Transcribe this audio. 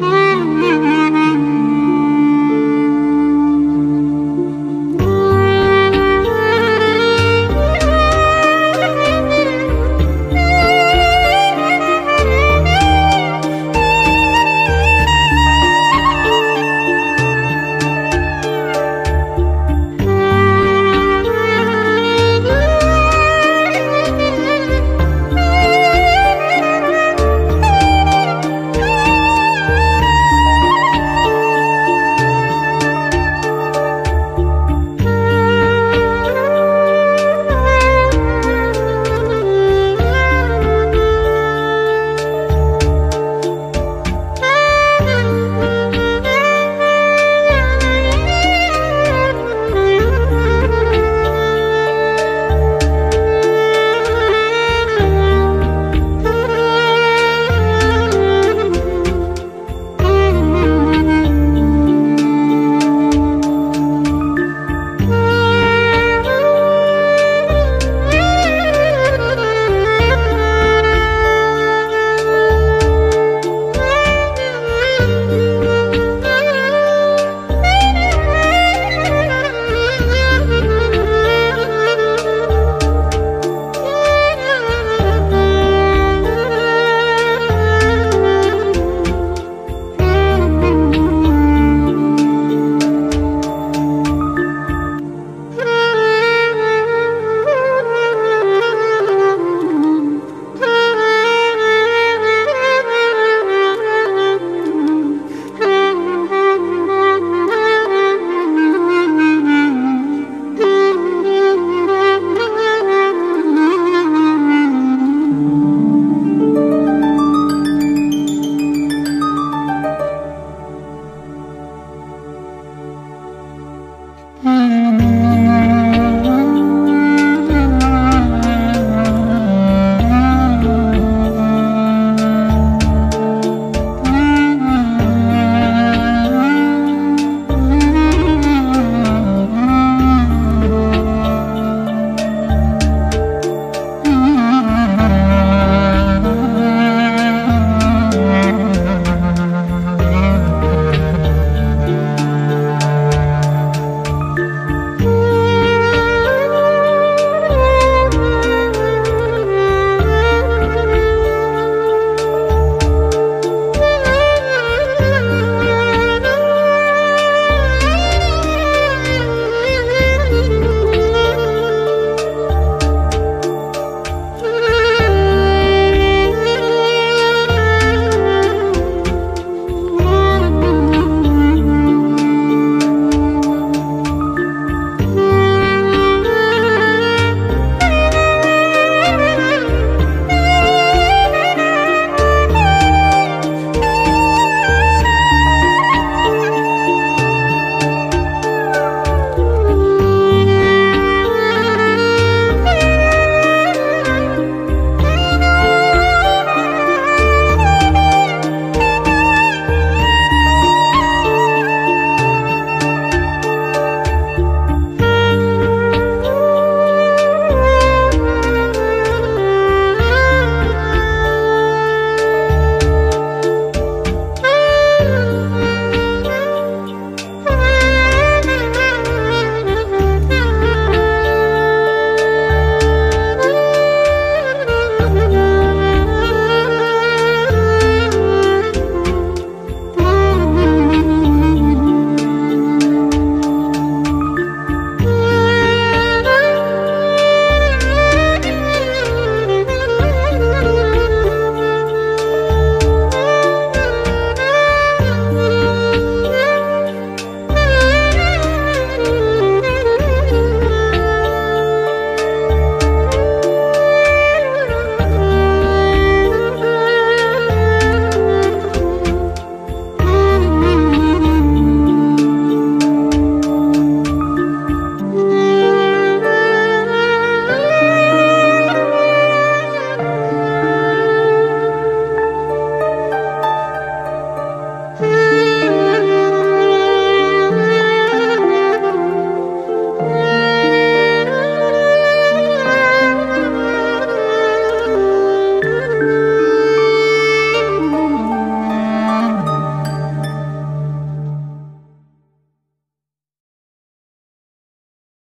Mm-hmm. Mm-hmm.